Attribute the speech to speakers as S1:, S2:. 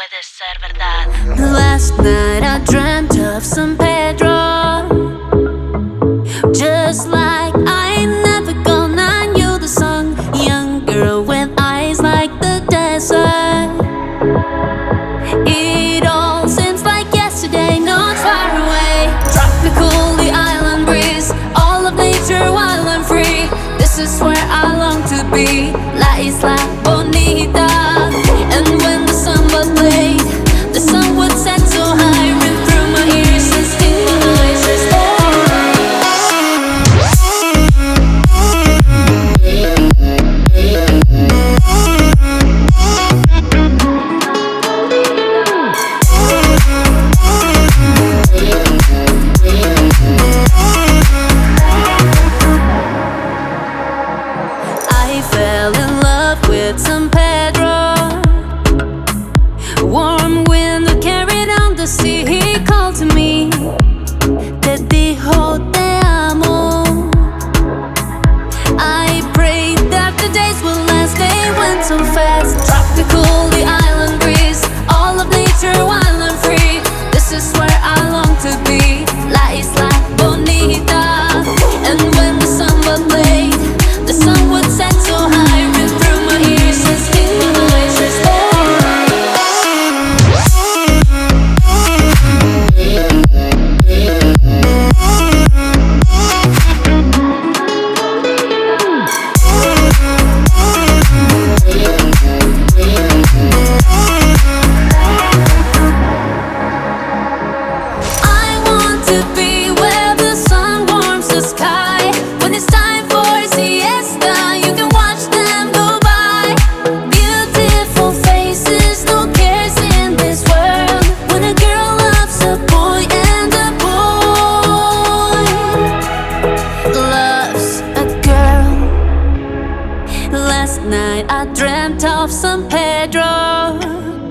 S1: puede ser verdad.
S2: Last night I dreamt of some pain. Last night I dreamt of San Pedro.